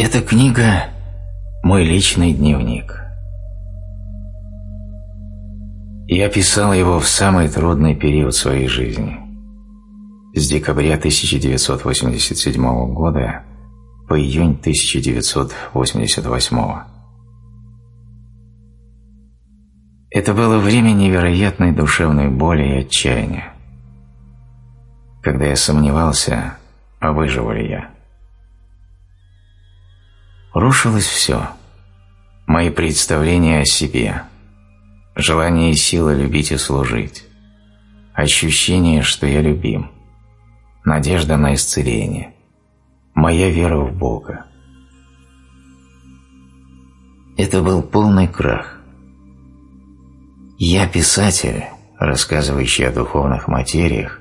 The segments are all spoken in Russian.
Эта книга – мой личный дневник. Я писал его в самый трудный период своей жизни. С декабря 1987 года по июнь 1988. Это было время невероятной душевной боли и отчаяния, когда я сомневался, а выживу ли я. Рушилось все. Мои представления о себе, желание и сила любить и служить, ощущение, что я любим, надежда на исцеление, моя вера в Бога. Это был полный крах. Я писатель, рассказывающий о духовных материях,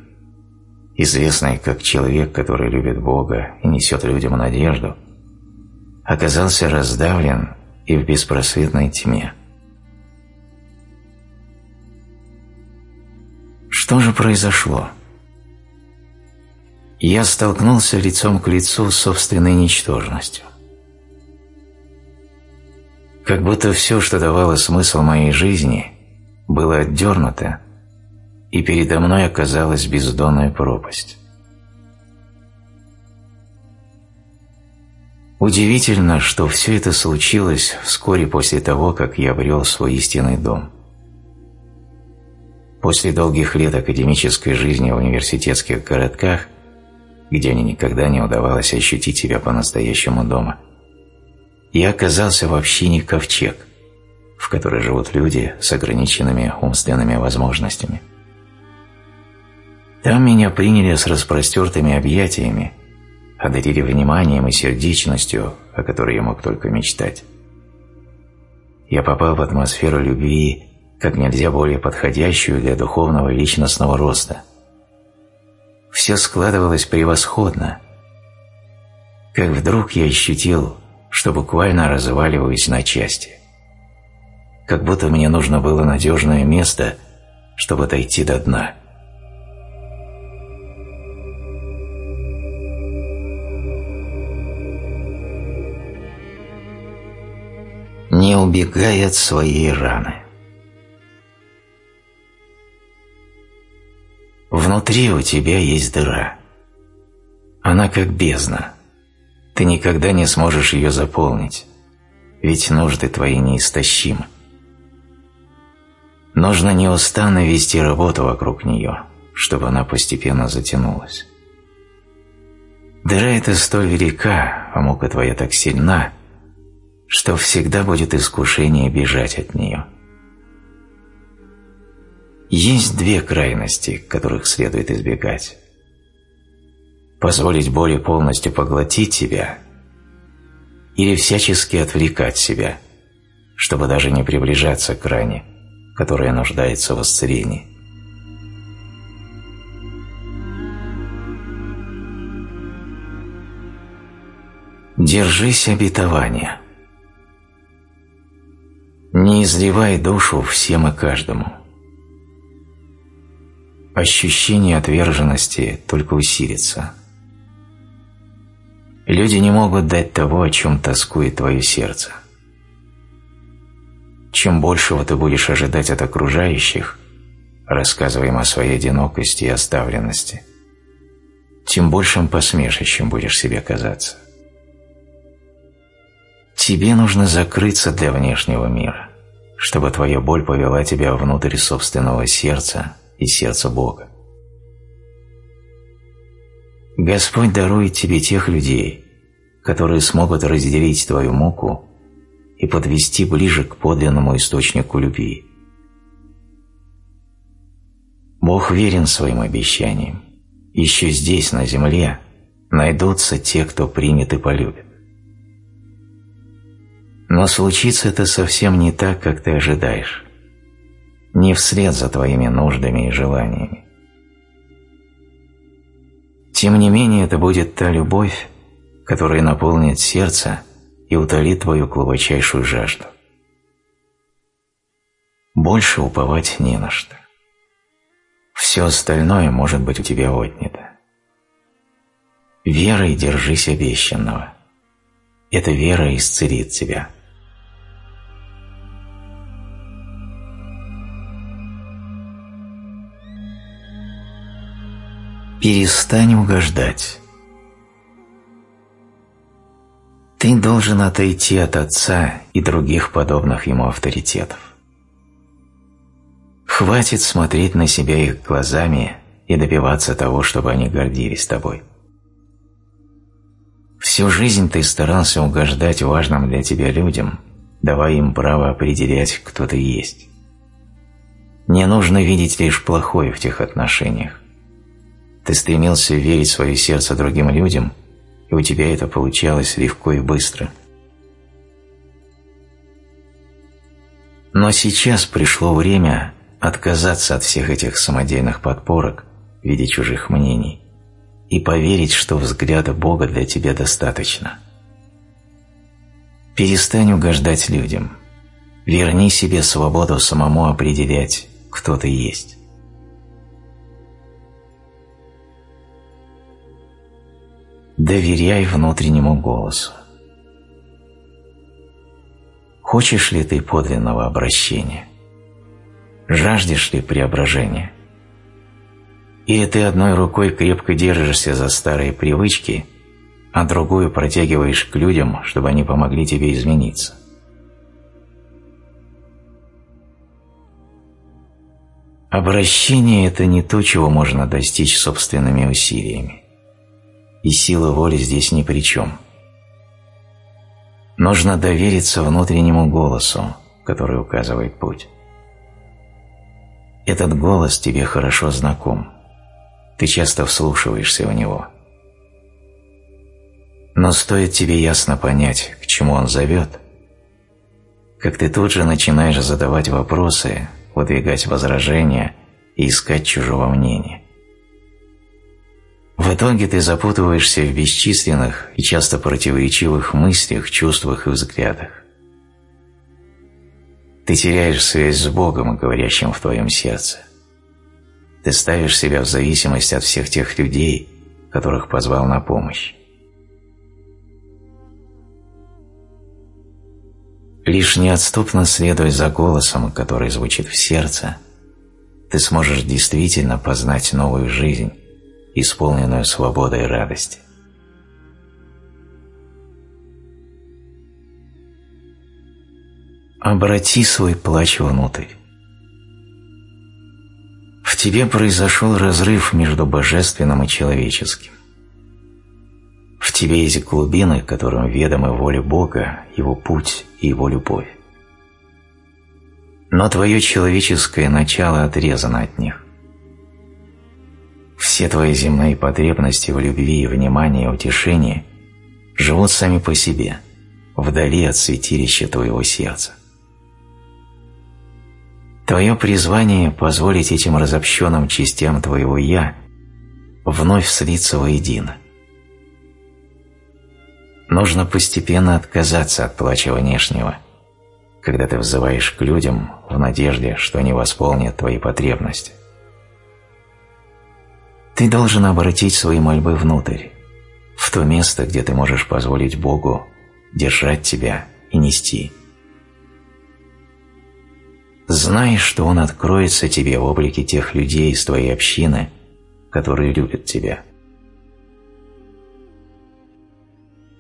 известный как человек, который любит Бога и несет людям надежду – оказался раздавлен и в беспросветной тьме. Что же произошло? Я столкнулся лицом к лицу с собственной ничтожностью. Как будто все, что давало смысл моей жизни, было отдернуто, и передо мной оказалась бездонная пропасть. Удивительно, что все это случилось вскоре после того, как я обрел свой истинный дом. После долгих лет академической жизни в университетских городках, где мне никогда не удавалось ощутить себя по-настоящему дома, я оказался в общине «Ковчег», в которой живут люди с ограниченными умственными возможностями. Там меня приняли с распростертыми объятиями одарили вниманием и сердечностью, о которой я мог только мечтать. Я попал в атмосферу любви, как нельзя более подходящую для духовного личностного роста. Все складывалось превосходно. Как вдруг я ощутил, что буквально разваливаюсь на части. Как будто мне нужно было надежное место, чтобы дойти до дна. Убегай от своей раны. Внутри у тебя есть дыра. Она как бездна. Ты никогда не сможешь ее заполнить, ведь нужды твои неистощимы. Нужно неустанно вести работу вокруг нее, чтобы она постепенно затянулась. Дыра эта столь велика, а мука твоя так сильна, что всегда будет искушение бежать от нее. Есть две крайности, которых следует избегать. Позволить боли полностью поглотить тебя или всячески отвлекать себя, чтобы даже не приближаться к ране, которая нуждается в исцелении. Держись обетования – не изливай душу всем и каждому. Ощущение отверженности только усилится. Люди не могут дать того, о чем тоскует твое сердце. Чем большего ты будешь ожидать от окружающих, рассказываем о своей одинокости и оставленности, тем большим посмешищем будешь себе казаться. Тебе нужно закрыться для внешнего мира, чтобы твоя боль повела тебя внутрь собственного сердца и сердца Бога. Господь дарует тебе тех людей, которые смогут разделить твою муку и подвести ближе к подлинному источнику любви. Бог верен своим обещаниям. Еще здесь, на земле, найдутся те, кто примет и полюбит. Но случится это совсем не так, как ты ожидаешь. Не вслед за твоими нуждами и желаниями. Тем не менее, это будет та любовь, которая наполнит сердце и утолит твою глубочайшую жажду. Больше уповать не на что. Все остальное может быть у тебя отнято. Верой держись обещанного. Эта вера исцелит тебя. Перестань угождать. Ты должен отойти от Отца и других подобных Ему авторитетов. Хватит смотреть на себя их глазами и добиваться того, чтобы они гордились тобой. Всю жизнь ты старался угождать важным для тебя людям, давая им право определять, кто ты есть. Не нужно видеть лишь плохое в тех отношениях. Ты стремился верить свое сердце другим людям, и у тебя это получалось легко и быстро. Но сейчас пришло время отказаться от всех этих самодельных подпорок в виде чужих мнений и поверить, что взгляда Бога для тебя достаточно. Перестань угождать людям. Верни себе свободу самому определять, кто ты есть. Доверяй внутреннему голосу. Хочешь ли ты подлинного обращения? Жаждешь ли преображения? Или ты одной рукой крепко держишься за старые привычки, а другую протягиваешь к людям, чтобы они помогли тебе измениться? Обращение – это не то, чего можно достичь собственными усилиями и сила воли здесь ни при чем. Нужно довериться внутреннему голосу, который указывает путь. Этот голос тебе хорошо знаком. Ты часто вслушиваешься в него. Но стоит тебе ясно понять, к чему он зовет, как ты тут же начинаешь задавать вопросы, выдвигать возражения и искать чужого мнения. В итоге ты запутываешься в бесчисленных и часто противоречивых мыслях, чувствах и взглядах. Ты теряешь связь с Богом, говорящим в твоем сердце. Ты ставишь себя в зависимость от всех тех людей, которых позвал на помощь. Лишь неотступно следуя за голосом, который звучит в сердце, ты сможешь действительно познать новую жизнь, исполненную свободой и радости. Обрати свой плач внутрь. В тебе произошел разрыв между божественным и человеческим. В тебе есть глубины, которым ведомы воля Бога, Его путь и Его любовь. Но твое человеческое начало отрезано от них. Все твои земные потребности в любви, внимании и утешении живут сами по себе, вдали от святилища твоего сердца. Твое призвание – позволить этим разобщенным частям твоего «я» вновь слиться воедино. Нужно постепенно отказаться от плача внешнего, когда ты взываешь к людям в надежде, что они восполнят твои потребности. Ты должен обратить свои мольбы внутрь, в то место, где ты можешь позволить Богу держать тебя и нести. Знай, что Он откроется тебе в облике тех людей из твоей общины, которые любят тебя.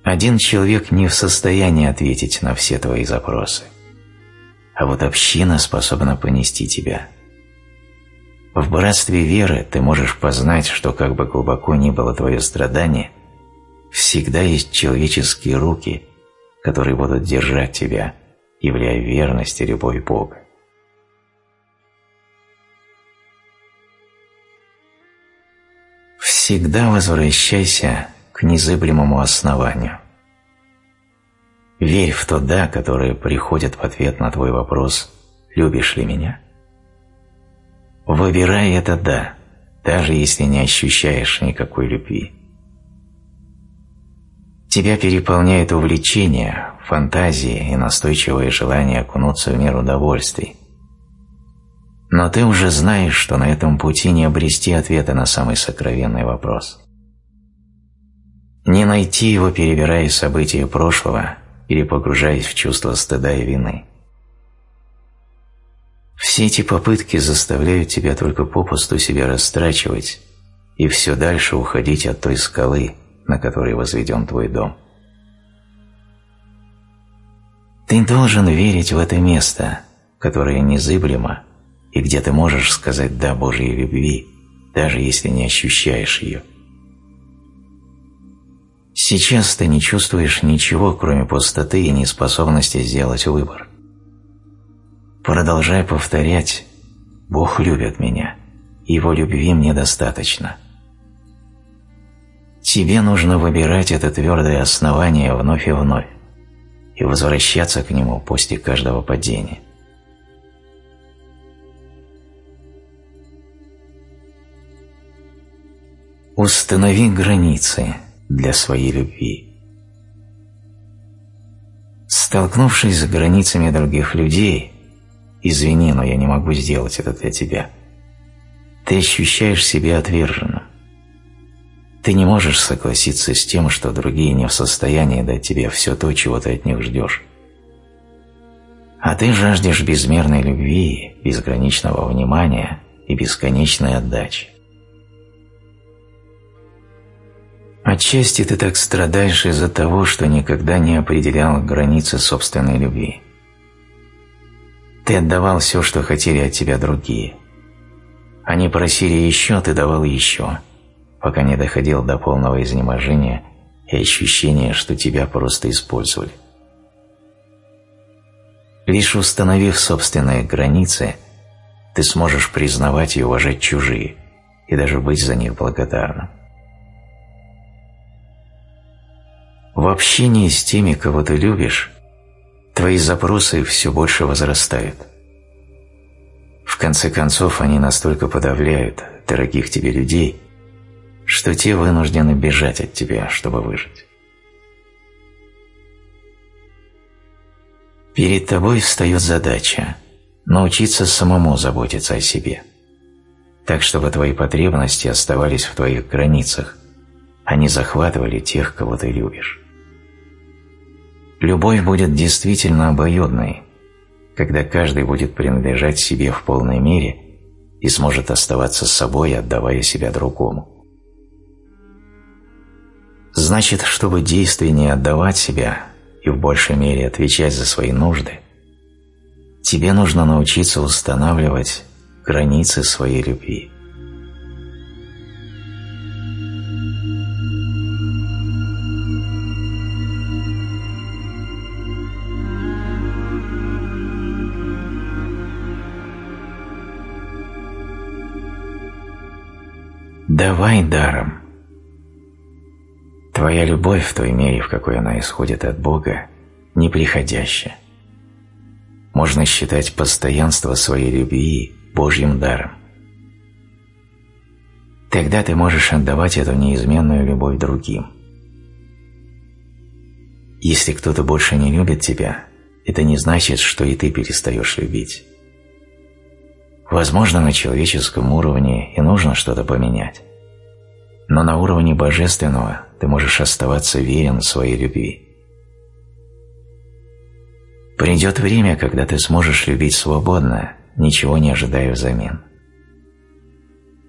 Один человек не в состоянии ответить на все твои запросы, а вот община способна понести тебя – в братстве веры ты можешь познать, что как бы глубоко ни было твое страдание, всегда есть человеческие руки, которые будут держать тебя, являя верность и любовь Бога. Всегда возвращайся к незыблемому основанию. Верь в то «да», которое приходит в ответ на твой вопрос «любишь ли меня?». Выбирай это «да», даже если не ощущаешь никакой любви. Тебя переполняет увлечение, фантазии и настойчивое желание окунуться в мир удовольствий. Но ты уже знаешь, что на этом пути не обрести ответа на самый сокровенный вопрос. Не найти его, перебирая события прошлого или погружаясь в чувство стыда и вины. Все эти попытки заставляют тебя только попусту себя растрачивать и все дальше уходить от той скалы, на которой возведен твой дом. Ты должен верить в это место, которое незыблемо, и где ты можешь сказать «да» Божьей любви, даже если не ощущаешь ее. Сейчас ты не чувствуешь ничего, кроме пустоты и неспособности сделать выбор. Продолжай повторять «Бог любит меня, Его любви мне достаточно». Тебе нужно выбирать это твердое основание вновь и вновь и возвращаться к нему после каждого падения. Установи границы для своей любви. Столкнувшись с границами других людей, извини, но я не могу сделать это для тебя, ты ощущаешь себя отверженным. Ты не можешь согласиться с тем, что другие не в состоянии дать тебе все то, чего ты от них ждешь. А ты жаждешь безмерной любви, безграничного внимания и бесконечной отдачи. Отчасти ты так страдаешь из-за того, что никогда не определял границы собственной любви. Ты отдавал все, что хотели от тебя другие. Они просили еще, ты давал еще, пока не доходил до полного изнеможения и ощущения, что тебя просто использовали. Лишь установив собственные границы, ты сможешь признавать и уважать чужие, и даже быть за них благодарным. В общении с теми, кого ты любишь, твои запросы все больше возрастают. В конце концов, они настолько подавляют дорогих тебе людей, что те вынуждены бежать от тебя, чтобы выжить. Перед тобой встает задача научиться самому заботиться о себе, так чтобы твои потребности оставались в твоих границах, а не захватывали тех, кого ты любишь. Любовь будет действительно обоюдной, когда каждый будет принадлежать себе в полной мере и сможет оставаться собой, отдавая себя другому. Значит, чтобы действеннее отдавать себя и в большей мере отвечать за свои нужды, тебе нужно научиться устанавливать границы своей любви. Давай даром. Твоя любовь в той мере, в какой она исходит от Бога, неприходящая. Можно считать постоянство своей любви Божьим даром. Тогда ты можешь отдавать эту неизменную любовь другим. Если кто-то больше не любит тебя, это не значит, что и ты перестаешь любить. Возможно, на человеческом уровне и нужно что-то поменять но на уровне божественного ты можешь оставаться верен своей любви. Придет время, когда ты сможешь любить свободно, ничего не ожидая взамен.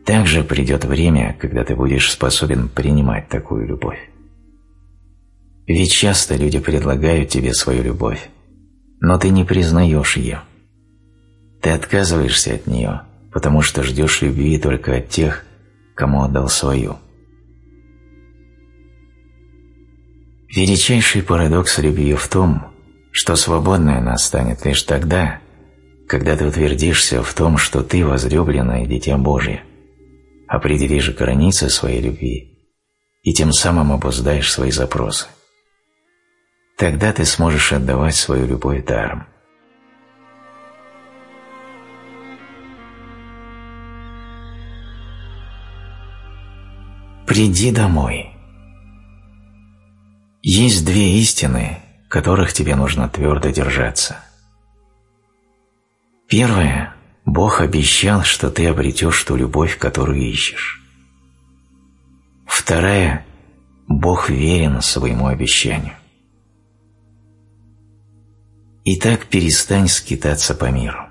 Также придет время, когда ты будешь способен принимать такую любовь. Ведь часто люди предлагают тебе свою любовь, но ты не признаешь ее. Ты отказываешься от нее, потому что ждешь любви только от тех, кому отдал свою. Величайший парадокс любви в том, что свободной она станет лишь тогда, когда ты утвердишься в том, что ты возлюбленное Дитя Божие, определишь границы своей любви и тем самым обуздаешь свои запросы. Тогда ты сможешь отдавать свою любовь даром. Приди домой. Есть две истины, которых тебе нужно твердо держаться. Первое. Бог обещал, что ты обретешь ту любовь, которую ищешь. Вторая. Бог верен своему обещанию. Итак, перестань скитаться по миру.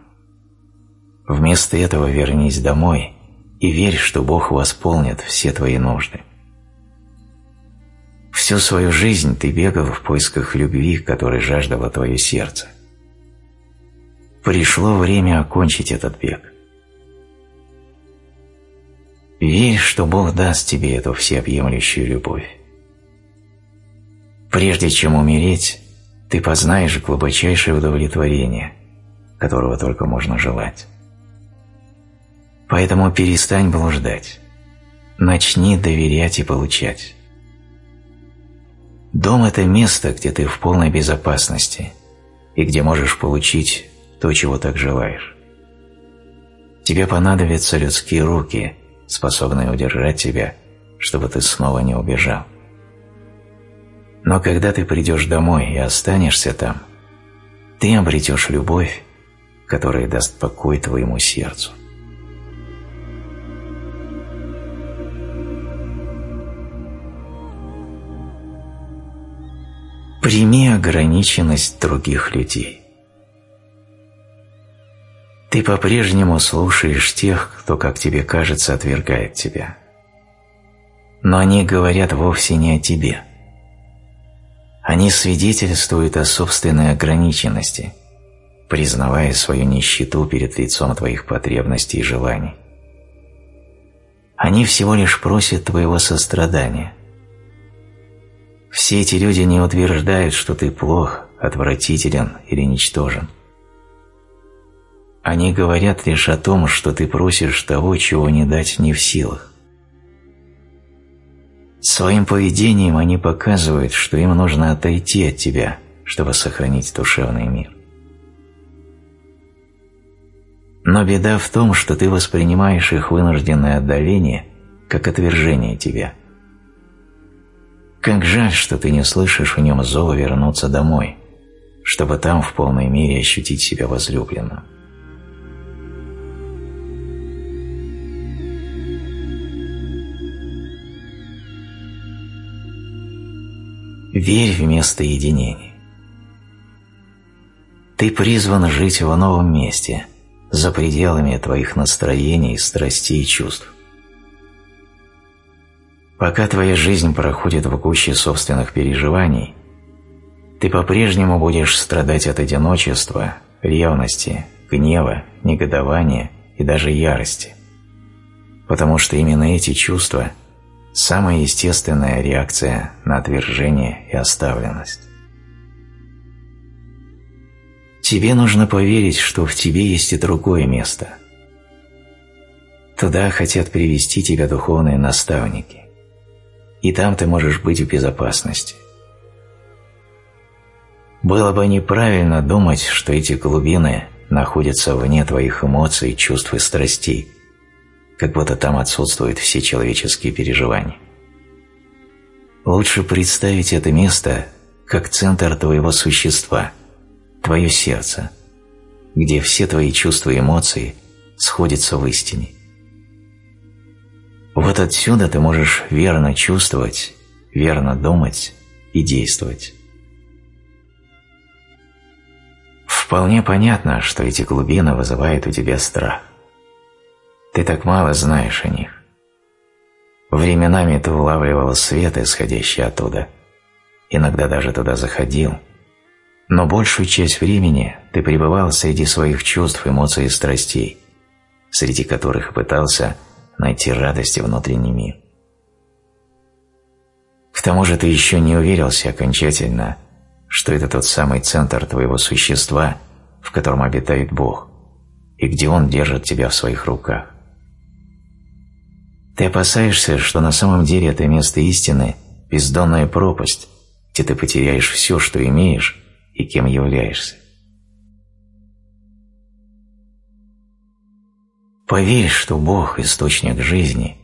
Вместо этого вернись домой и верь, что Бог восполнит все твои нужды. Всю свою жизнь ты бегал в поисках любви, которой жаждало твое сердце. Пришло время окончить этот бег. Верь, что Бог даст тебе эту всеобъемлющую любовь. Прежде чем умереть, ты познаешь глубочайшее удовлетворение, которого только можно желать. Поэтому перестань блуждать. Начни доверять и получать. Дом – это место, где ты в полной безопасности и где можешь получить то, чего так желаешь. Тебе понадобятся людские руки, способные удержать тебя, чтобы ты снова не убежал. Но когда ты придешь домой и останешься там, ты обретешь любовь, которая даст покой твоему сердцу. Прими ограниченность других людей. Ты по-прежнему слушаешь тех, кто, как тебе кажется, отвергает тебя. Но они говорят вовсе не о тебе. Они свидетельствуют о собственной ограниченности, признавая свою нищету перед лицом твоих потребностей и желаний. Они всего лишь просят твоего сострадания, все эти люди не утверждают, что ты плох, отвратителен или ничтожен. Они говорят лишь о том, что ты просишь того, чего не дать не в силах. Своим поведением они показывают, что им нужно отойти от тебя, чтобы сохранить душевный мир. Но беда в том, что ты воспринимаешь их вынужденное отдаление как отвержение тебя – как жаль, что ты не слышишь в нем зова вернуться домой, чтобы там в полной мере ощутить себя возлюбленным. Верь вместо единения. Ты призван жить в новом месте, за пределами твоих настроений, страстей и чувств. Пока твоя жизнь проходит в гуще собственных переживаний, ты по-прежнему будешь страдать от одиночества, ревности, гнева, негодования и даже ярости. Потому что именно эти чувства – самая естественная реакция на отвержение и оставленность. Тебе нужно поверить, что в тебе есть и другое место. Туда хотят привести тебя духовные наставники и там ты можешь быть в безопасности. Было бы неправильно думать, что эти глубины находятся вне твоих эмоций, чувств и страстей, как будто там отсутствуют все человеческие переживания. Лучше представить это место как центр твоего существа, твое сердце, где все твои чувства и эмоции сходятся в истине. Вот отсюда ты можешь верно чувствовать, верно думать и действовать. Вполне понятно, что эти глубины вызывают у тебя страх. Ты так мало знаешь о них. Временами ты улавливал свет, исходящий оттуда, иногда даже туда заходил, но большую часть времени ты пребывал среди своих чувств, эмоций и страстей, среди которых пытался найти радость внутренний мир. К тому же ты еще не уверился окончательно, что это тот самый центр твоего существа, в котором обитает Бог, и где Он держит тебя в своих руках. Ты опасаешься, что на самом деле это место истины – бездонная пропасть, где ты потеряешь все, что имеешь и кем являешься. Поверь, что Бог, источник жизни,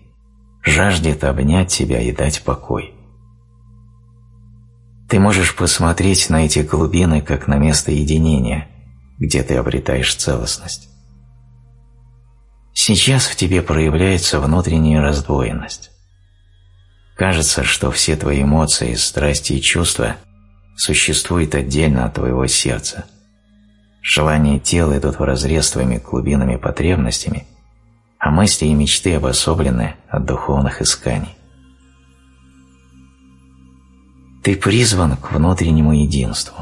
жаждет обнять тебя и дать покой. Ты можешь посмотреть на эти глубины как на место единения, где ты обретаешь целостность. Сейчас в тебе проявляется внутренняя раздвоенность. Кажется, что все твои эмоции, страсти и чувства существуют отдельно от твоего сердца. Желания тела идут вразрез с твоими глубинными потребностями, а мысли и мечты обособлены от духовных исканий. Ты призван к внутреннему единству.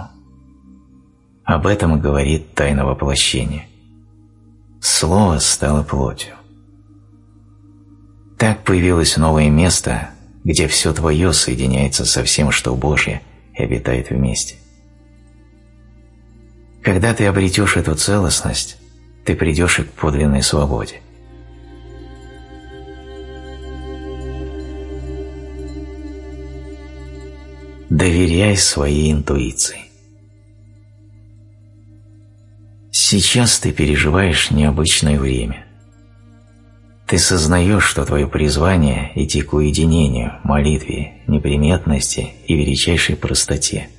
Об этом говорит тайна воплощения. Слово стало плотью. Так появилось новое место, где все твое соединяется со всем, что Божье, и обитает вместе. Когда ты обретешь эту целостность, ты придешь и к подлинной свободе. Доверяй своей интуиции. Сейчас ты переживаешь необычное время. Ты сознаешь, что твое призвание – идти к уединению, молитве, неприметности и величайшей простоте.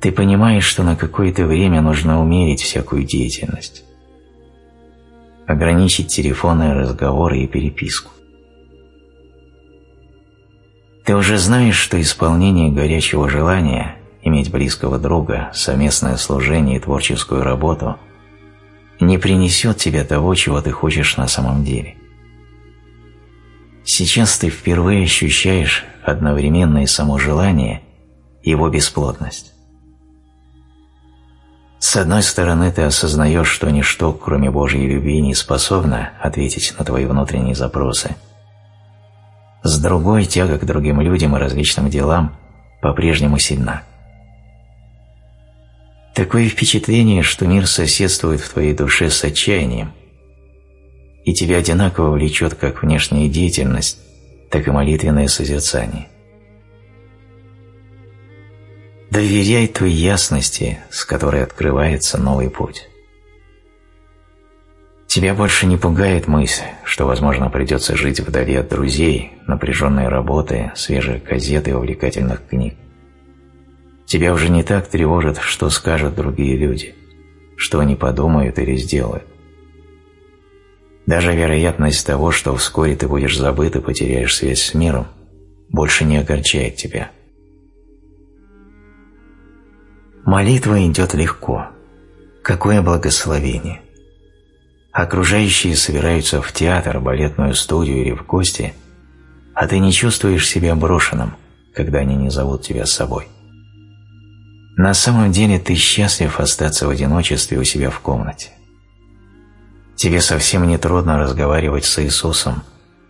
Ты понимаешь, что на какое-то время нужно умерить всякую деятельность, ограничить телефонные разговоры и переписку. Ты уже знаешь, что исполнение горячего желания, иметь близкого друга, совместное служение и творческую работу – не принесет тебе того, чего ты хочешь на самом деле. Сейчас ты впервые ощущаешь одновременно и само желание, и его бесплотность. С одной стороны, ты осознаешь, что ничто, кроме Божьей любви, не способно ответить на твои внутренние запросы. С другой, тяга к другим людям и различным делам по-прежнему сильна. Такое впечатление, что мир соседствует в твоей душе с отчаянием, и тебя одинаково влечет как внешняя деятельность, так и молитвенное созерцание. Доверяй той ясности, с которой открывается новый путь. Тебя больше не пугает мысль, что, возможно, придется жить вдали от друзей, напряженной работы, свежих газет и увлекательных книг. Тебя уже не так тревожит, что скажут другие люди, что они подумают или сделают. Даже вероятность того, что вскоре ты будешь забыт и потеряешь связь с миром, больше не огорчает тебя. Молитва идет легко. Какое благословение! Окружающие собираются в театр, балетную студию или в гости, а ты не чувствуешь себя брошенным, когда они не зовут тебя с собой. На самом деле ты счастлив остаться в одиночестве у себя в комнате. Тебе совсем не трудно разговаривать с Иисусом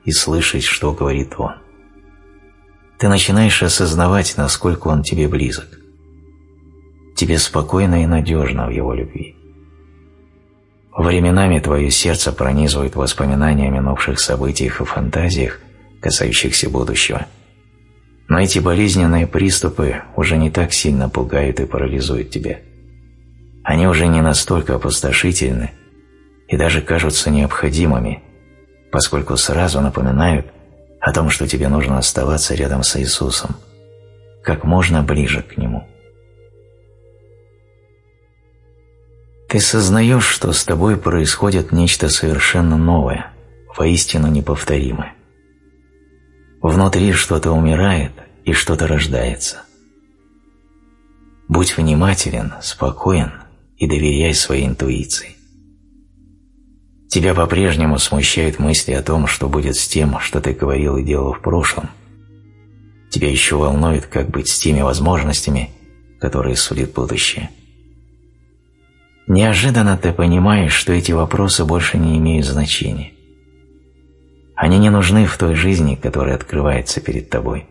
и слышать, что говорит Он. Ты начинаешь осознавать, насколько Он тебе близок. Тебе спокойно и надежно в Его любви. Временами твое сердце пронизывает воспоминания о минувших событиях и фантазиях, касающихся будущего – но эти болезненные приступы уже не так сильно пугают и парализуют тебя. Они уже не настолько опустошительны и даже кажутся необходимыми, поскольку сразу напоминают о том, что тебе нужно оставаться рядом с Иисусом, как можно ближе к Нему. Ты сознаешь, что с тобой происходит нечто совершенно новое, воистину неповторимое. Внутри что-то умирает и что-то рождается. Будь внимателен, спокоен и доверяй своей интуиции. Тебя по-прежнему смущают мысли о том, что будет с тем, что ты говорил и делал в прошлом. Тебя еще волнует, как быть с теми возможностями, которые сулит будущее. Неожиданно ты понимаешь, что эти вопросы больше не имеют значения. Они не нужны в той жизни, которая открывается перед тобой.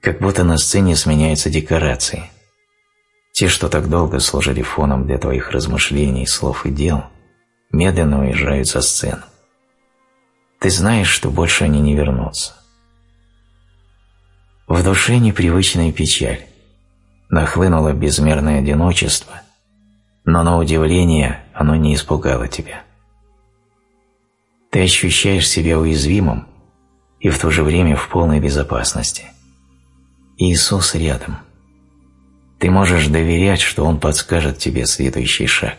Как будто на сцене сменяются декорации. Те, что так долго служили фоном для твоих размышлений, слов и дел, медленно уезжают за сцену. Ты знаешь, что больше они не вернутся. В душе непривычная печаль. Нахлынуло безмерное одиночество, но на удивление оно не испугало тебя. Ты ощущаешь себя уязвимым и в то же время в полной безопасности. Иисус рядом. Ты можешь доверять, что Он подскажет тебе следующий шаг.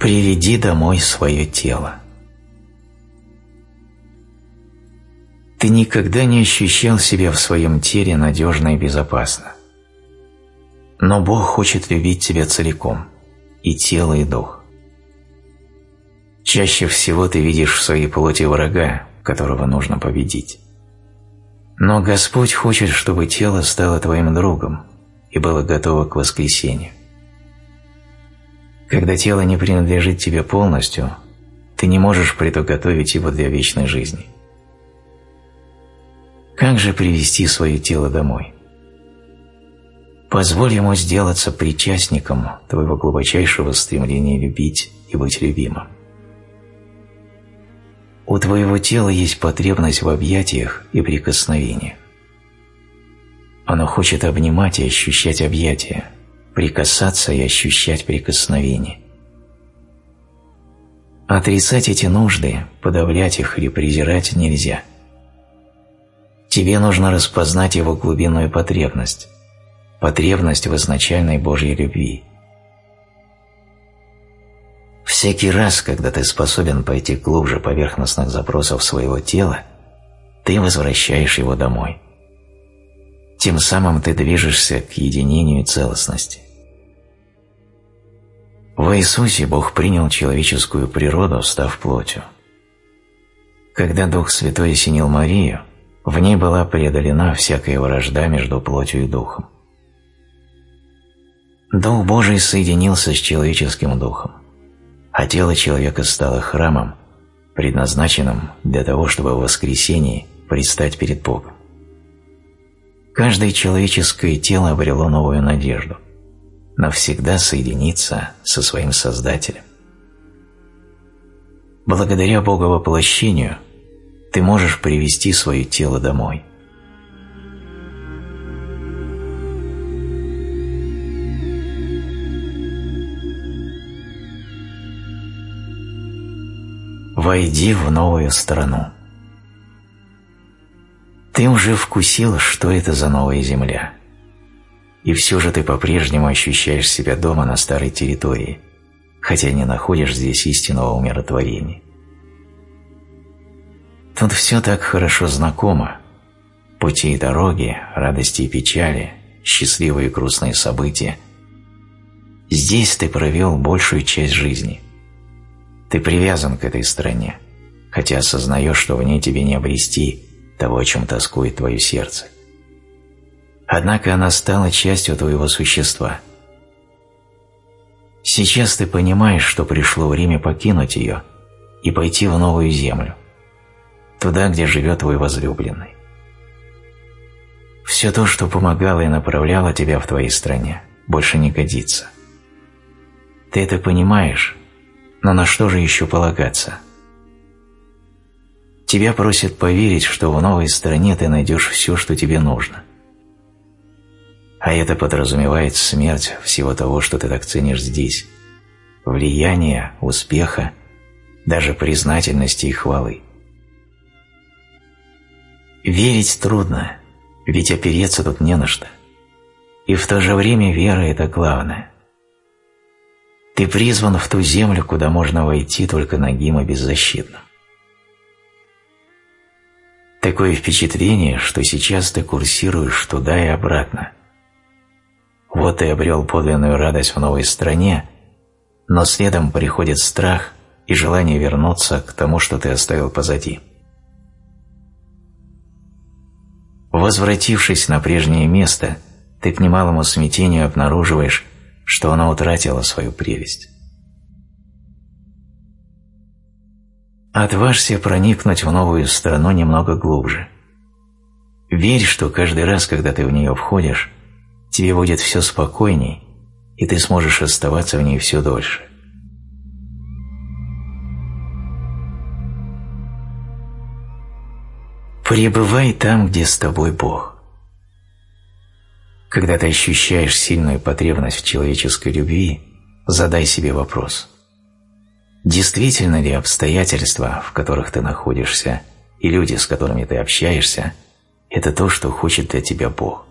«Приведи домой свое тело». Ты никогда не ощущал себя в своем теле надежно и безопасно. Но Бог хочет любить тебя целиком, и тело, и дух. Чаще всего ты видишь в своей плоти врага, которого нужно победить. Но Господь хочет, чтобы тело стало твоим другом и было готово к воскресению. Когда тело не принадлежит тебе полностью, ты не можешь предуготовить его для вечной жизни. Как же привести свое тело домой? Позволь ему сделаться причастником твоего глубочайшего стремления любить и быть любимым. У твоего тела есть потребность в объятиях и прикосновениях. Оно хочет обнимать и ощущать объятия, прикасаться и ощущать прикосновение. Отрицать эти нужды, подавлять их или презирать нельзя. Тебе нужно распознать его глубинную потребность, потребность в изначальной Божьей любви. Всякий раз, когда ты способен пойти глубже поверхностных запросов своего тела, ты возвращаешь его домой – тем самым ты движешься к единению и целостности. В Иисусе Бог принял человеческую природу, став плотью. Когда Дух Святой осенил Марию, в ней была преодолена всякая вражда между плотью и Духом. Дух Божий соединился с человеческим Духом, а тело человека стало храмом, предназначенным для того, чтобы в воскресении предстать перед Богом. Каждое человеческое тело обрело новую надежду – навсегда соединиться со своим Создателем. Благодаря Боговоплощению ты можешь привести свое тело домой. Войди в новую страну. Ты уже вкусил, что это за новая земля. И все же ты по-прежнему ощущаешь себя дома на старой территории, хотя не находишь здесь истинного умиротворения. Тут все так хорошо знакомо. Пути и дороги, радости и печали, счастливые и грустные события. Здесь ты провел большую часть жизни. Ты привязан к этой стране, хотя осознаешь, что в ней тебе не обрести того, о чем тоскует твое сердце. Однако она стала частью твоего существа. Сейчас ты понимаешь, что пришло время покинуть ее и пойти в новую землю, туда, где живет твой возлюбленный. Все то, что помогало и направляло тебя в твоей стране, больше не годится. Ты это понимаешь, но на что же еще полагаться – Тебя просят поверить, что в новой стране ты найдешь все, что тебе нужно. А это подразумевает смерть всего того, что ты так ценишь здесь. Влияние, успеха, даже признательности и хвалы. Верить трудно, ведь опереться тут не на что. И в то же время вера – это главное. Ты призван в ту землю, куда можно войти только нагим и беззащитным. Такое впечатление, что сейчас ты курсируешь туда и обратно. Вот ты обрел подлинную радость в новой стране, но следом приходит страх и желание вернуться к тому, что ты оставил позади. Возвратившись на прежнее место, ты к немалому смятению обнаруживаешь, что оно утратило свою прелесть. Отважься проникнуть в новую страну немного глубже. Верь, что каждый раз, когда ты в нее входишь, тебе будет все спокойней, и ты сможешь оставаться в ней все дольше. Пребывай там, где с тобой Бог. Когда ты ощущаешь сильную потребность в человеческой любви, задай себе вопрос – Действительно ли обстоятельства, в которых ты находишься, и люди, с которыми ты общаешься, это то, что хочет для тебя Бог?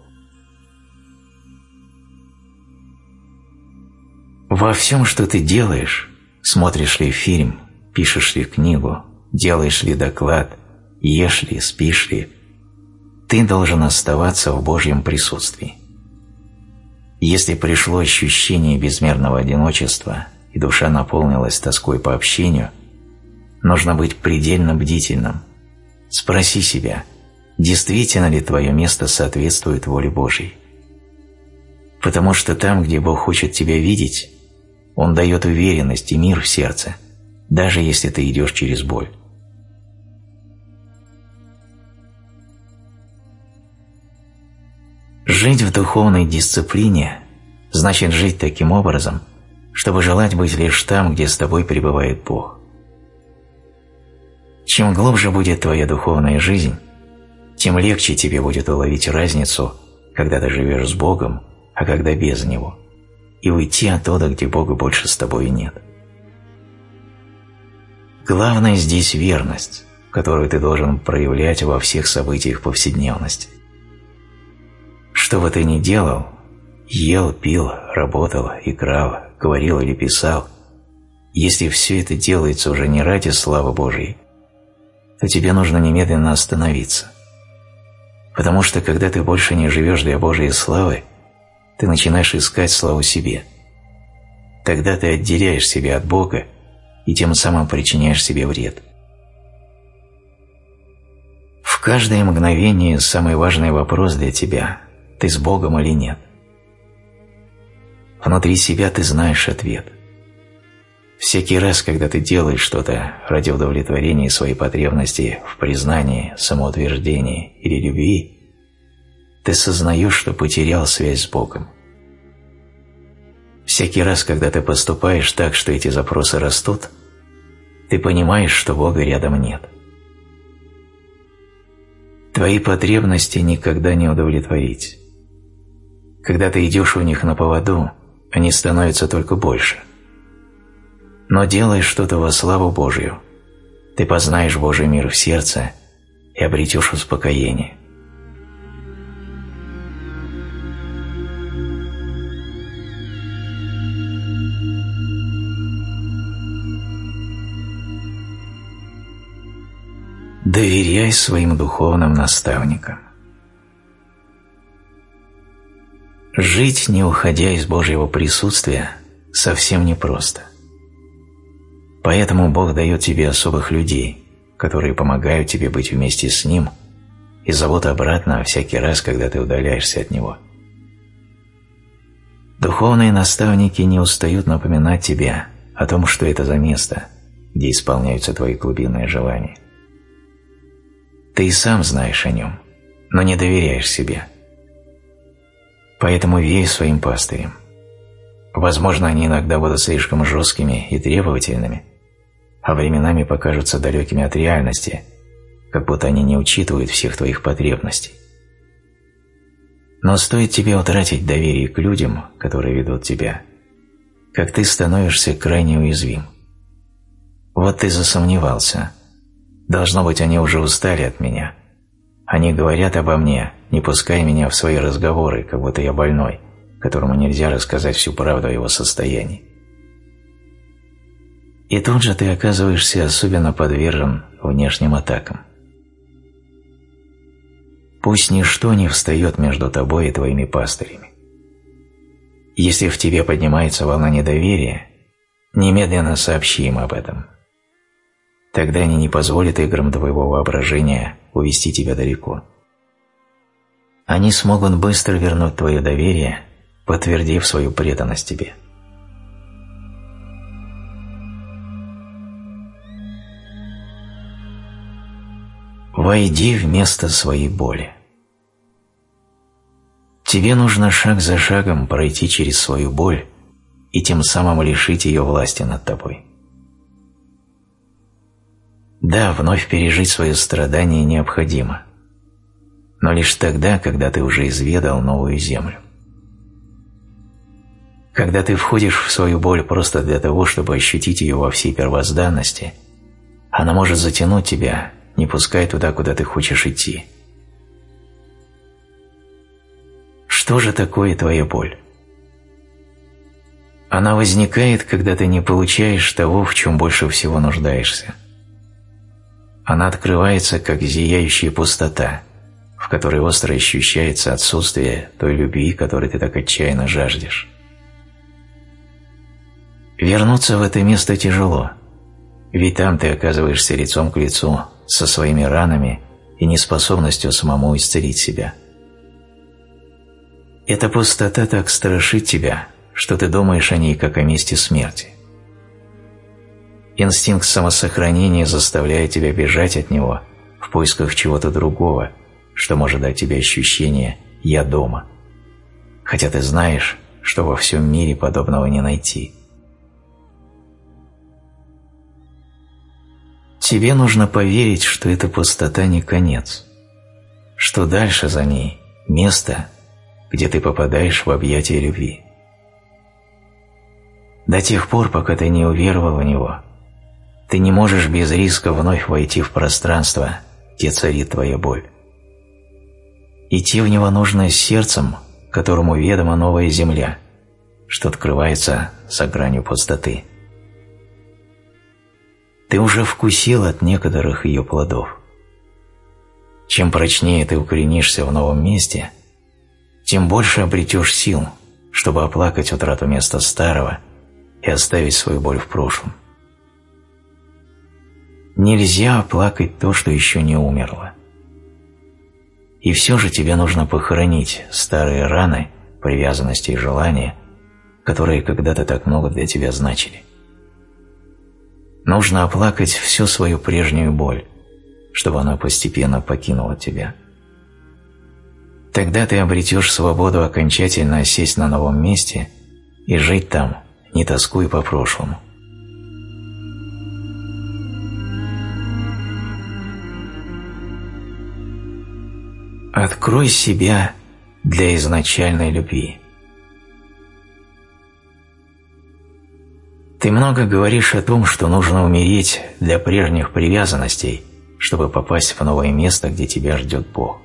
Во всем, что ты делаешь, Смотришь ли фильм, пишешь ли книгу, делаешь ли доклад, ешь ли, спишь ли, ты должен оставаться в Божьем присутствии. Если пришло ощущение безмерного одиночества и душа наполнилась тоской по общению, нужно быть предельно бдительным. Спроси себя, действительно ли твое место соответствует воле Божьей. Потому что там, где Бог хочет тебя видеть, Он дает уверенность и мир в сердце, даже если ты идешь через боль. Жить в духовной дисциплине значит жить таким образом, чтобы желать быть лишь там, где с тобой пребывает Бог. Чем глубже будет твоя духовная жизнь, тем легче тебе будет уловить разницу, когда ты живешь с Богом, а когда без Него, и уйти оттуда, где Бога больше с тобой нет. Главное здесь верность, которую ты должен проявлять во всех событиях повседневности. Что бы ты ни делал, ел, пил, работал, играл, говорил или писал, если все это делается уже не ради славы Божьей, то тебе нужно немедленно остановиться. Потому что когда ты больше не живешь для Божьей славы, ты начинаешь искать славу себе. Тогда ты отделяешь себя от Бога и тем самым причиняешь себе вред. В каждое мгновение самый важный вопрос для тебя ты с Богом или нет. Внутри себя ты знаешь ответ. Всякий раз, когда ты делаешь что-то ради удовлетворения своей потребности в признании, самоутверждении или любви, ты сознаешь, что потерял связь с Богом. Всякий раз, когда ты поступаешь так, что эти запросы растут, ты понимаешь, что Бога рядом нет. Твои потребности никогда не удовлетворить. Когда ты идешь у них на поводу, они становятся только больше. Но делай что-то во славу Божью. Ты познаешь Божий мир в сердце и обретешь успокоение. Доверяй своим духовным наставникам. Жить, не уходя из Божьего присутствия, совсем непросто. Поэтому Бог дает тебе особых людей, которые помогают тебе быть вместе с Ним и зовут обратно всякий раз, когда ты удаляешься от Него. Духовные наставники не устают напоминать тебе о том, что это за место, где исполняются твои глубинные желания. Ты и сам знаешь о нем, но не доверяешь себе – Поэтому верь своим пастырям. Возможно, они иногда будут слишком жесткими и требовательными, а временами покажутся далекими от реальности, как будто они не учитывают всех твоих потребностей. Но стоит тебе утратить доверие к людям, которые ведут тебя, как ты становишься крайне уязвим. Вот ты засомневался. Должно быть, они уже устали от меня. Они говорят обо мне, не пускай меня в свои разговоры, как будто я больной, которому нельзя рассказать всю правду о его состоянии. И тут же ты оказываешься особенно подвержен внешним атакам. Пусть ничто не встает между тобой и твоими пастырями. Если в тебе поднимается волна недоверия, немедленно сообщи им об этом. Тогда они не позволят играм твоего воображения увести тебя далеко они смогут быстро вернуть твое доверие, подтвердив свою преданность тебе. Войди в место своей боли. Тебе нужно шаг за шагом пройти через свою боль и тем самым лишить ее власти над тобой. Да, вновь пережить свое страдание необходимо – но лишь тогда, когда ты уже изведал новую землю. Когда ты входишь в свою боль просто для того, чтобы ощутить ее во всей первозданности, она может затянуть тебя, не пускай туда, куда ты хочешь идти. Что же такое твоя боль? Она возникает, когда ты не получаешь того, в чем больше всего нуждаешься. Она открывается, как зияющая пустота, в которой остро ощущается отсутствие той любви, которой ты так отчаянно жаждешь. Вернуться в это место тяжело, ведь там ты оказываешься лицом к лицу со своими ранами и неспособностью самому исцелить себя. Эта пустота так страшит тебя, что ты думаешь о ней как о месте смерти. Инстинкт самосохранения заставляет тебя бежать от него в поисках чего-то другого, что может дать тебе ощущение «я дома», хотя ты знаешь, что во всем мире подобного не найти. Тебе нужно поверить, что эта пустота не конец, что дальше за ней место, где ты попадаешь в объятия любви. До тех пор, пока ты не уверовал в него, ты не можешь без риска вновь войти в пространство, где царит твоя боль. Идти в него нужно сердцем, которому ведома новая земля, что открывается за гранью пустоты. Ты уже вкусил от некоторых ее плодов. Чем прочнее ты укоренишься в новом месте, тем больше обретешь сил, чтобы оплакать утрату места старого – и оставить свою боль в прошлом. Нельзя оплакать то, что еще не умерло. И все же тебе нужно похоронить старые раны, привязанности и желания, которые когда-то так много для тебя значили. Нужно оплакать всю свою прежнюю боль, чтобы она постепенно покинула тебя. Тогда ты обретешь свободу окончательно сесть на новом месте и жить там, не тоскуй по прошлому. Открой себя для изначальной любви. Ты много говоришь о том, что нужно умереть для прежних привязанностей, чтобы попасть в новое место, где тебя ждет Бог.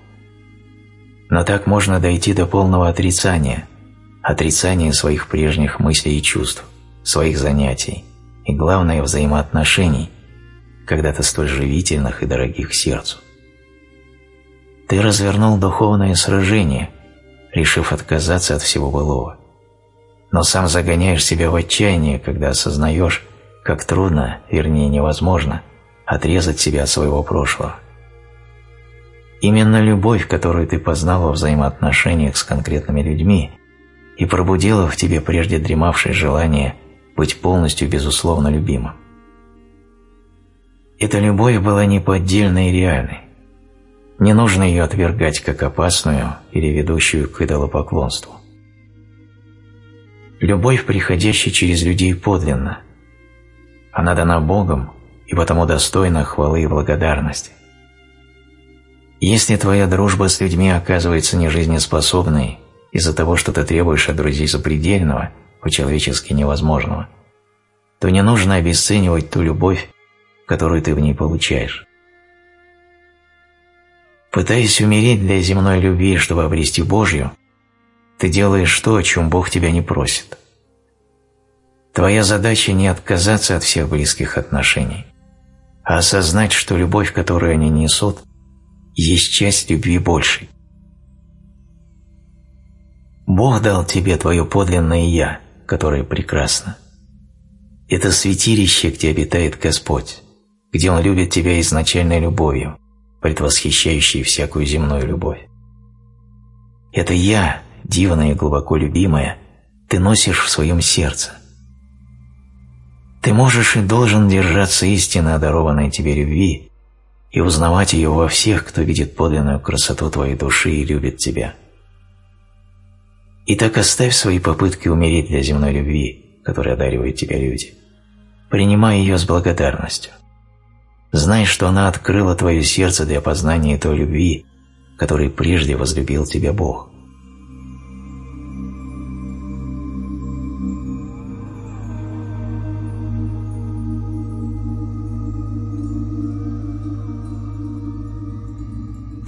Но так можно дойти до полного отрицания – отрицание своих прежних мыслей и чувств, своих занятий и, главное, взаимоотношений, когда-то столь живительных и дорогих сердцу. Ты развернул духовное сражение, решив отказаться от всего былого. Но сам загоняешь себя в отчаяние, когда осознаешь, как трудно, вернее невозможно, отрезать себя от своего прошлого. Именно любовь, которую ты познал во взаимоотношениях с конкретными людьми – и пробудила в тебе прежде дремавшее желание быть полностью безусловно любимым. Эта любовь была неподдельной и реальной. Не нужно ее отвергать как опасную или ведущую к идолопоклонству. Любовь, приходящая через людей подлинно. Она дана Богом и потому достойна хвалы и благодарности. Если твоя дружба с людьми оказывается нежизнеспособной из-за того, что ты требуешь от друзей запредельного, по-человечески невозможного, то не нужно обесценивать ту любовь, которую ты в ней получаешь. Пытаясь умереть для земной любви, чтобы обрести Божью, ты делаешь то, о чем Бог тебя не просит. Твоя задача не отказаться от всех близких отношений, а осознать, что любовь, которую они несут, есть часть любви большей. Бог дал тебе твое подлинное «Я», которое прекрасно. Это святилище, где обитает Господь, где Он любит тебя изначальной любовью, предвосхищающей всякую земную любовь. Это «Я», дивное и глубоко любимое, ты носишь в своем сердце. Ты можешь и должен держаться истины, одарованной тебе любви, и узнавать ее во всех, кто видит подлинную красоту твоей души и любит тебя. И так оставь свои попытки умереть для земной любви, которой одаривают тебя люди. Принимай ее с благодарностью. Знай, что она открыла твое сердце для познания той любви, которой прежде возлюбил тебя Бог.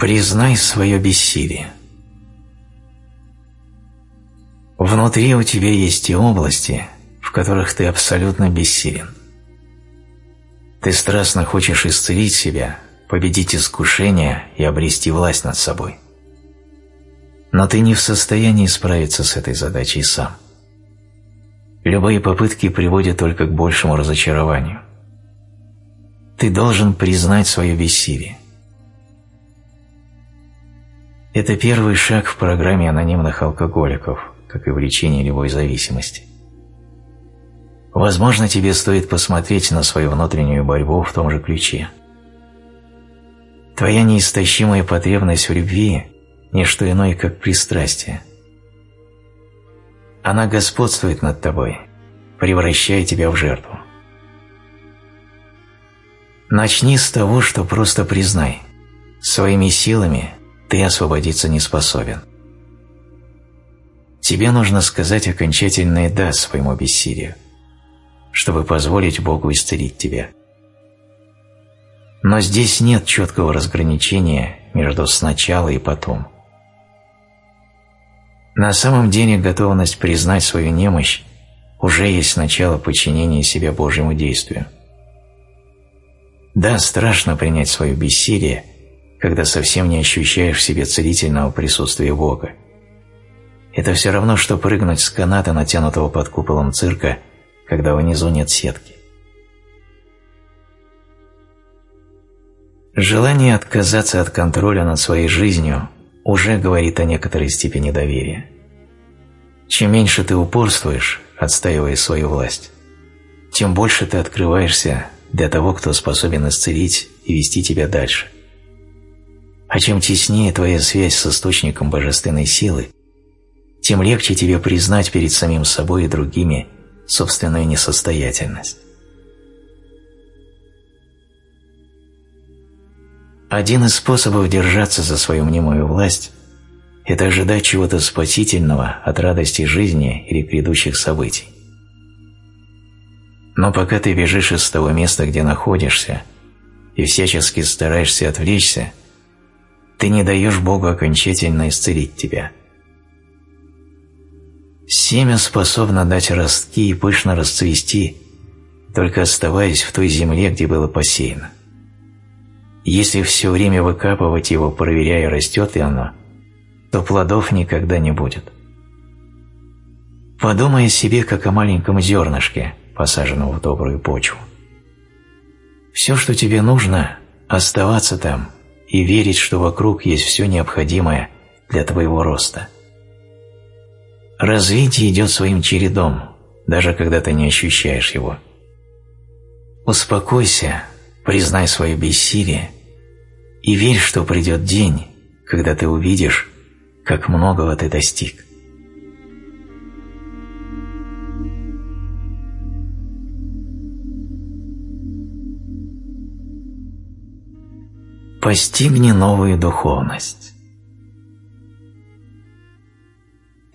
Признай свое бессилие. Внутри у тебя есть те области, которых ты абсолютно бессилен. Ты страстно хочешь исцелить себя, победить искушение и обрести власть над собой. Но ты не в состоянии справиться с этой задачей сам. Любые попытки приводят только к большему разочарованию. Ты должен признать свое бессилие. Это первый шаг в программе анонимных алкоголиков, как и в лечении любой зависимости. Возможно, тебе стоит посмотреть на свою внутреннюю борьбу в том же ключе. Твоя неистощимая потребность в любви – не что иное, как пристрастие. Она господствует над тобой, превращая тебя в жертву. Начни с того, что просто признай. Своими силами ты освободиться не способен. Тебе нужно сказать окончательное «да» своему бессилию, чтобы позволить Богу исцелить тебя. Но здесь нет четкого разграничения между «сначала» и «потом». На самом деле готовность признать свою немощь уже есть начало подчинения себя Божьему действию. Да, страшно принять свое бессилие, когда совсем не ощущаешь в себе целительного присутствия Бога. Это все равно, что прыгнуть с каната, натянутого под куполом цирка, когда внизу нет сетки. Желание отказаться от контроля над своей жизнью уже говорит о некоторой степени доверия. Чем меньше ты упорствуешь, отстаивая свою власть, тем больше ты открываешься для того, кто способен исцелить и вести тебя дальше. А чем теснее твоя связь с источником божественной силы, тем легче тебе признать перед самим собой и другими собственную несостоятельность. Один из способов держаться за свою мнимую власть – это ожидать чего-то спасительного от радости жизни или грядущих событий. Но пока ты бежишь из того места, где находишься, и всячески стараешься отвлечься, ты не даешь Богу окончательно исцелить тебя. Семя способно дать ростки и пышно расцвести, только оставаясь в той земле, где было посеяно. Если все время выкапывать его, проверяя, растет ли оно, то плодов никогда не будет. Подумай о себе, как о маленьком зернышке – посаженного в добрую почву. Все, что тебе нужно – оставаться там и верить, что вокруг есть все необходимое для твоего роста. Развитие идет своим чередом, даже когда ты не ощущаешь его. Успокойся, признай свое бессилие и верь, что придет день, когда ты увидишь, как многого ты достиг. Постигни новую духовность.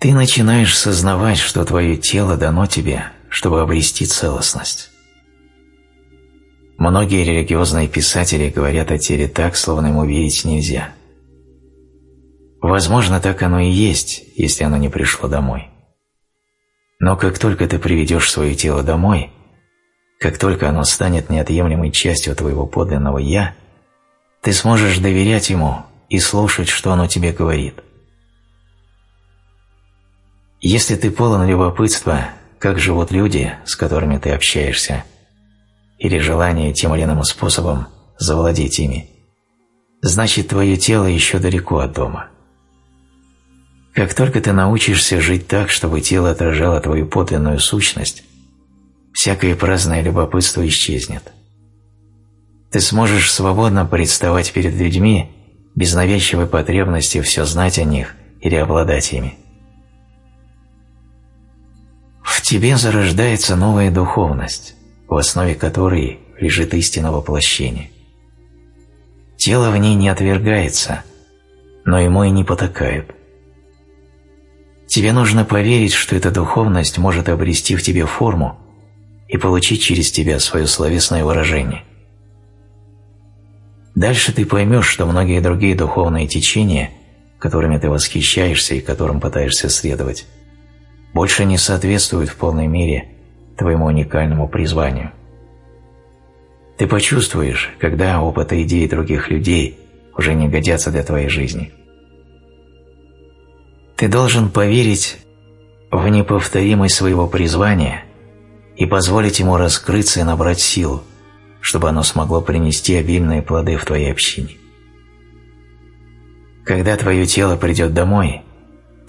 Ты начинаешь сознавать, что твое тело дано тебе, чтобы обрести целостность. Многие религиозные писатели говорят о теле так, словно ему верить нельзя. Возможно, так оно и есть, если оно не пришло домой. Но как только ты приведешь свое тело домой, как только оно станет неотъемлемой частью твоего подлинного «я», ты сможешь доверять ему и слушать, что он тебе говорит. Если ты полон любопытства, как живут люди, с которыми ты общаешься, или желание тем или иным способом завладеть ими, значит твое тело еще далеко от дома. Как только ты научишься жить так, чтобы тело отражало твою подлинную сущность, всякое праздное любопытство исчезнет ты сможешь свободно представать перед людьми без навязчивой потребности все знать о них или обладать ими. В тебе зарождается новая духовность, в основе которой лежит истина воплощения. Тело в ней не отвергается, но ему и не потакают. Тебе нужно поверить, что эта духовность может обрести в тебе форму и получить через тебя свое словесное выражение – Дальше ты поймешь, что многие другие духовные течения, которыми ты восхищаешься и которым пытаешься следовать, больше не соответствуют в полной мере твоему уникальному призванию. Ты почувствуешь, когда опыт и идеи других людей уже не годятся для твоей жизни. Ты должен поверить в неповторимость своего призвания и позволить ему раскрыться и набрать силу, чтобы оно смогло принести обильные плоды в твоей общине. Когда твое тело придет домой,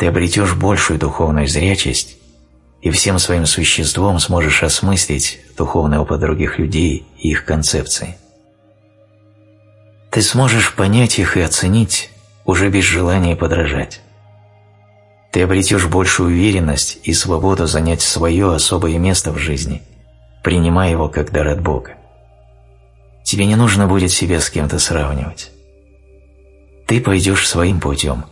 ты обретешь большую духовную зрячесть и всем своим существом сможешь осмыслить духовный опыт других людей и их концепции. Ты сможешь понять их и оценить уже без желания подражать. Ты обретешь большую уверенность и свободу занять свое особое место в жизни, принимая его как дар от Бога. Тебе не нужно будет себя с кем-то сравнивать. Ты пойдешь своим путем,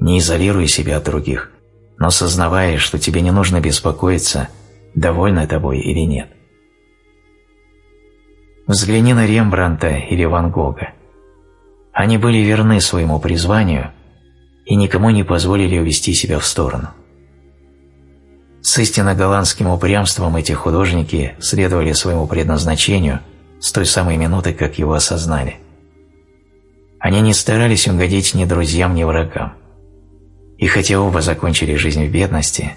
не изолируя себя от других, но сознавая, что тебе не нужно беспокоиться, довольны тобой или нет. Взгляни на Рембранта или Ван Гога. Они были верны своему призванию и никому не позволили увести себя в сторону. С истинно голландским упрямством эти художники следовали своему предназначению с той самой минуты, как его осознали. Они не старались угодить ни друзьям, ни врагам. И хотя оба закончили жизнь в бедности,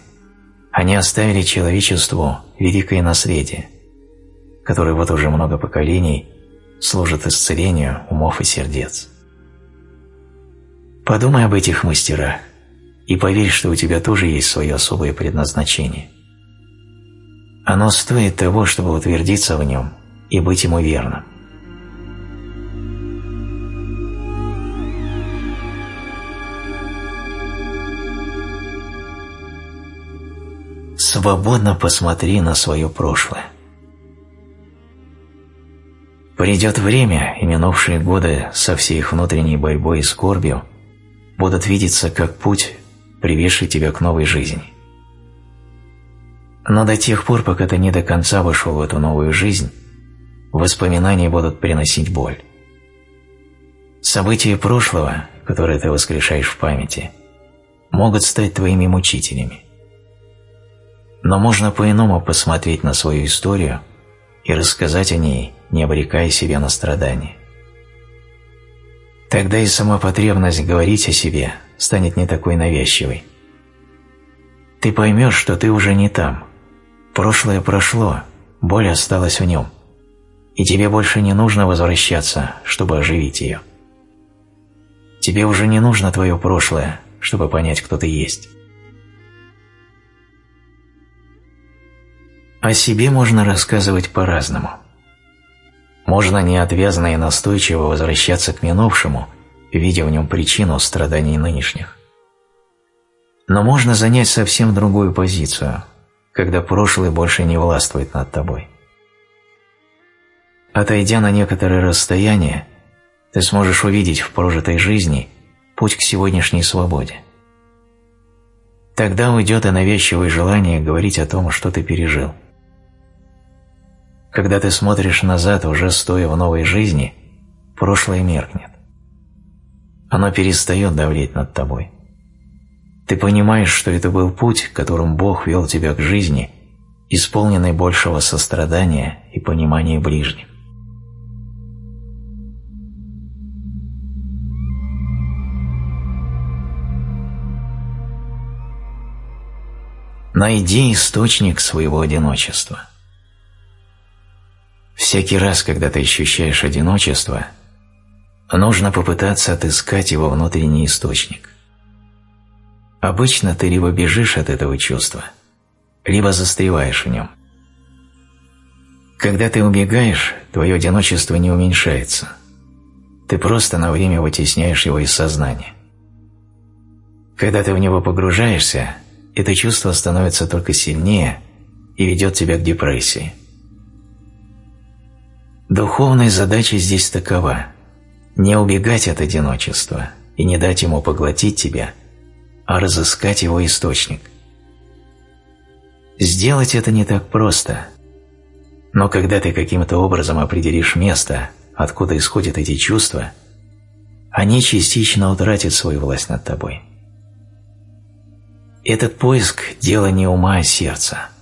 они оставили человечеству великое наследие, которое вот уже много поколений служит исцелению умов и сердец. Подумай об этих мастерах и поверь, что у тебя тоже есть свое особое предназначение. Оно стоит того, чтобы утвердиться в нем и быть ему верным. Свободно посмотри на свое прошлое. Придет время, и минувшие годы со всей их внутренней борьбой и скорбью будут видеться как путь, приведший тебя к новой жизни. Но до тех пор, пока ты не до конца вошел в эту новую жизнь, воспоминания будут приносить боль. События прошлого, которые ты воскрешаешь в памяти, могут стать твоими мучителями. Но можно по-иному посмотреть на свою историю и рассказать о ней, не обрекая себя на страдания. Тогда и сама потребность говорить о себе станет не такой навязчивой. Ты поймешь, что ты уже не там. Прошлое прошло, боль осталась в нем. И тебе больше не нужно возвращаться, чтобы оживить ее. Тебе уже не нужно твое прошлое, чтобы понять, кто ты есть. О себе можно рассказывать по-разному. Можно неотвязно и настойчиво возвращаться к минувшему, видя в нем причину страданий нынешних. Но можно занять совсем другую позицию, когда прошлое больше не властвует над тобой. Отойдя на некоторое расстояние, ты сможешь увидеть в прожитой жизни путь к сегодняшней свободе. Тогда уйдет и навязчивое желание говорить о том, что ты пережил – когда ты смотришь назад, уже стоя в новой жизни, прошлое меркнет. Оно перестает давлеть над тобой. Ты понимаешь, что это был путь, которым Бог вел тебя к жизни, исполненный большего сострадания и понимания ближних. Найди источник своего одиночества – Всякий раз, когда ты ощущаешь одиночество, нужно попытаться отыскать его внутренний источник. Обычно ты либо бежишь от этого чувства, либо застреваешь в нем. Когда ты убегаешь, твое одиночество не уменьшается. Ты просто на время вытесняешь его из сознания. Когда ты в него погружаешься, это чувство становится только сильнее и ведет тебя к депрессии. Духовная задача здесь такова – не убегать от одиночества и не дать ему поглотить тебя, а разыскать его источник. Сделать это не так просто, но когда ты каким-то образом определишь место, откуда исходят эти чувства, они частично утратят свою власть над тобой. Этот поиск – дело не ума, а сердца –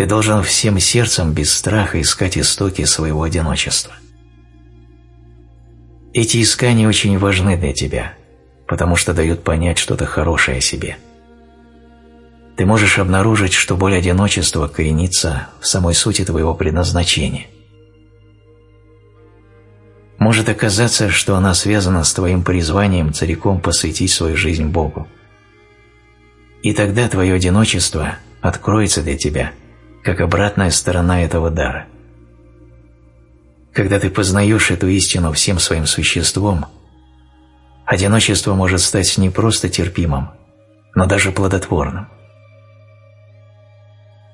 Ты должен всем сердцем без страха искать истоки своего одиночества. Эти искания очень важны для тебя, потому что дают понять что-то хорошее о себе. Ты можешь обнаружить, что боль одиночества коренится в самой сути твоего предназначения. Может оказаться, что она связана с твоим призванием целиком посвятить свою жизнь Богу. И тогда твое одиночество откроется для тебя, как обратная сторона этого дара. Когда ты познаешь эту истину всем своим существом, одиночество может стать не просто терпимым, но даже плодотворным.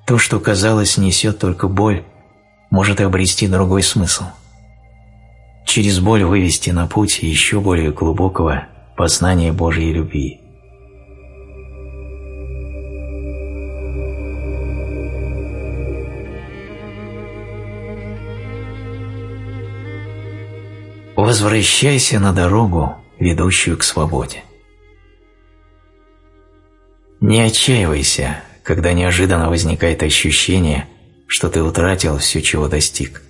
То, что казалось несет только боль, может обрести другой смысл. Через боль вывести на путь еще более глубокого познания Божьей любви. Возвращайся на дорогу, ведущую к свободе. Не отчаивайся, когда неожиданно возникает ощущение, что ты утратил все, чего достиг.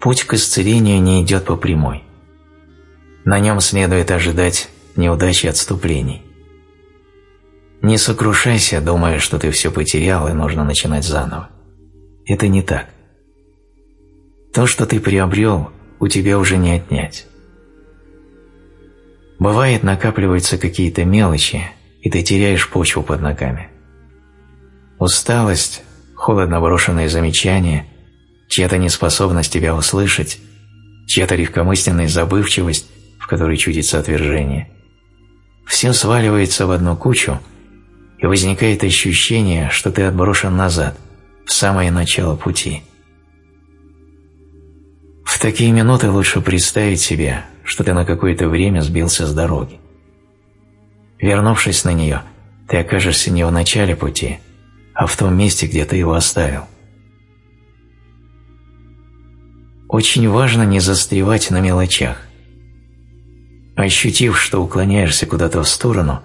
Путь к исцелению не идет по прямой. На нем следует ожидать неудачи отступлений. Не сокрушайся, думая, что ты все потерял и нужно начинать заново. Это не так. То, что ты приобрел, у тебя уже не отнять. Бывает, накапливаются какие-то мелочи, и ты теряешь почву под ногами. Усталость, холодно брошенные замечания, чья-то неспособность тебя услышать, чья-то легкомысленная забывчивость, в которой чудится отвержение. Все сваливается в одну кучу, и возникает ощущение, что ты отброшен назад, в самое начало пути – в такие минуты лучше представить себе, что ты на какое-то время сбился с дороги. Вернувшись на нее, ты окажешься не в начале пути, а в том месте, где ты его оставил. Очень важно не застревать на мелочах. Ощутив, что уклоняешься куда-то в сторону,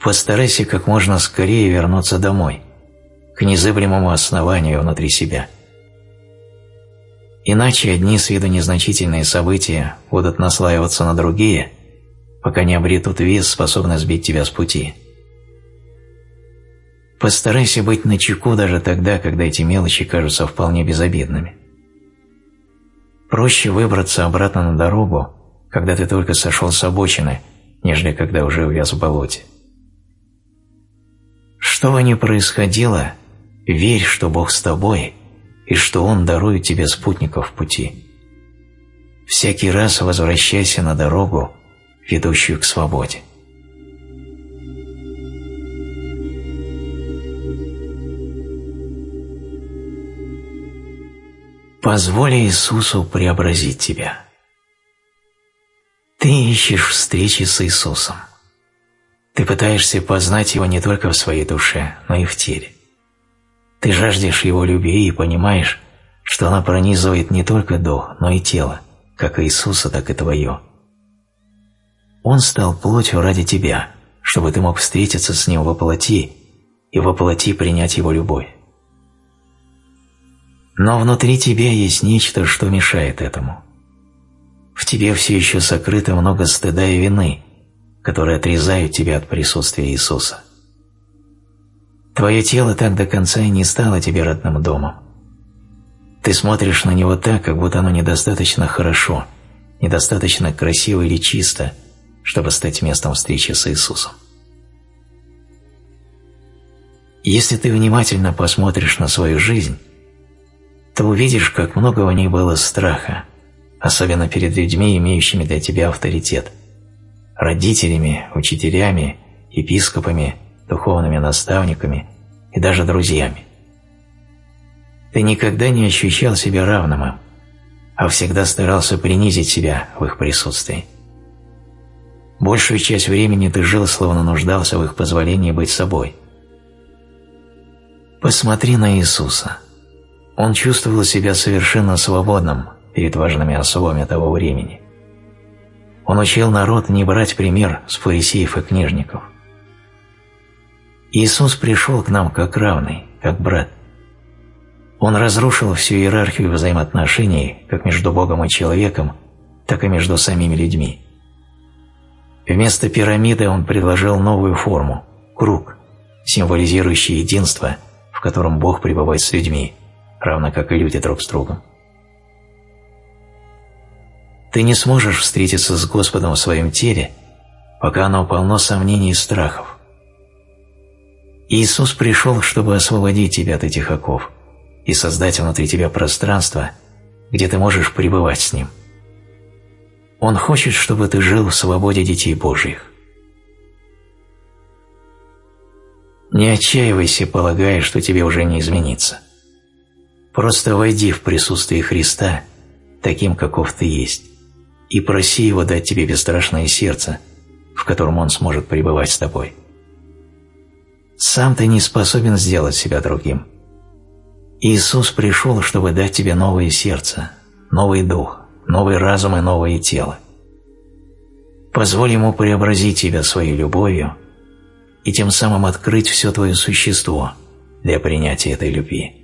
постарайся как можно скорее вернуться домой, к незыблемому основанию внутри себя – Иначе одни с виду незначительные события будут наслаиваться на другие, пока не обретут вес, способный сбить тебя с пути. Постарайся быть начеку даже тогда, когда эти мелочи кажутся вполне безобидными. Проще выбраться обратно на дорогу, когда ты только сошел с обочины, нежели когда уже увяз в болоте. Что бы ни происходило, верь, что Бог с тобой – и что Он дарует тебе спутников пути. Всякий раз возвращайся на дорогу, ведущую к свободе. Позволь Иисусу преобразить тебя. Ты ищешь встречи с Иисусом. Ты пытаешься познать Его не только в своей душе, но и в теле. Ты жаждешь его любви и понимаешь, что она пронизывает не только дух, но и тело, как Иисуса, так и твое. Он стал плотью ради тебя, чтобы ты мог встретиться с Ним во плоти и во плоти принять Его любовь. Но внутри тебя есть нечто, что мешает этому. В тебе все еще сокрыто много стыда и вины, которые отрезают тебя от присутствия Иисуса. Твое тело так до конца и не стало тебе родным домом. Ты смотришь на него так, как будто оно недостаточно хорошо, недостаточно красиво или чисто, чтобы стать местом встречи с Иисусом. Если ты внимательно посмотришь на свою жизнь, то увидишь, как много в ней было страха, особенно перед людьми, имеющими для тебя авторитет, родителями, учителями, епископами, духовными наставниками и даже друзьями. Ты никогда не ощущал себя равным им, а всегда старался принизить себя в их присутствии. Большую часть времени ты жил, словно нуждался в их позволении быть собой. Посмотри на Иисуса. Он чувствовал себя совершенно свободным перед важными особами того времени. Он учил народ не брать пример с фарисеев и книжников – Иисус пришел к нам как равный, как брат. Он разрушил всю иерархию взаимоотношений как между Богом и человеком, так и между самими людьми. Вместо пирамиды он предложил новую форму – круг, символизирующий единство, в котором Бог пребывает с людьми, равно как и люди друг с другом. Ты не сможешь встретиться с Господом в своем теле, пока оно полно сомнений и страхов. Иисус пришел, чтобы освободить тебя от этих оков и создать внутри тебя пространство, где ты можешь пребывать с Ним. Он хочет, чтобы ты жил в свободе детей Божьих. Не отчаивайся, полагая, что тебе уже не измениться. Просто войди в присутствие Христа, таким, каков ты есть и проси Его дать тебе бесстрашное сердце, в котором Он сможет пребывать с тобой. Сам ты не способен сделать себя другим. Иисус пришел, чтобы дать тебе новое сердце, новый дух, новый разум и новое тело. Позволь Ему преобразить тебя своей любовью и тем самым открыть все твое существо для принятия этой любви.